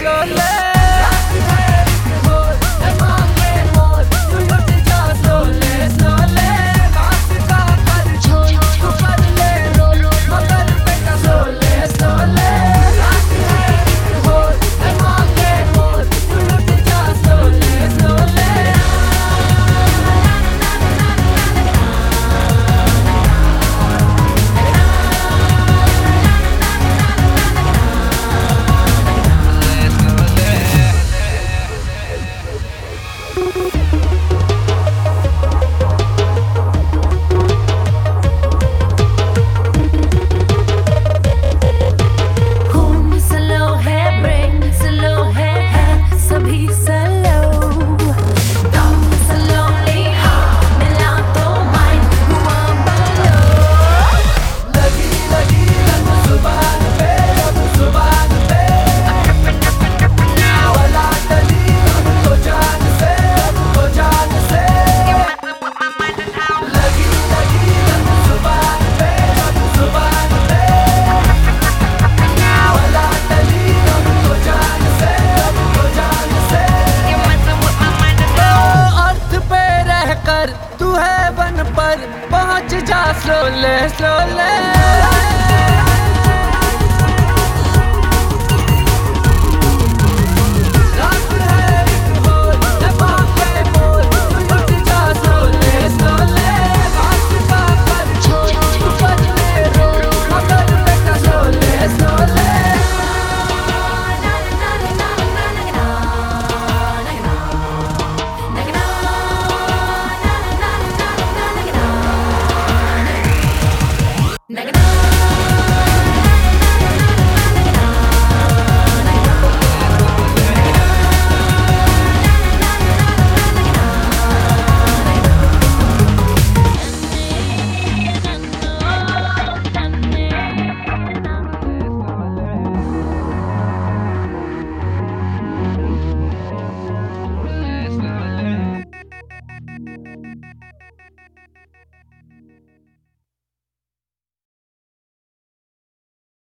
floor. slowly, slowly.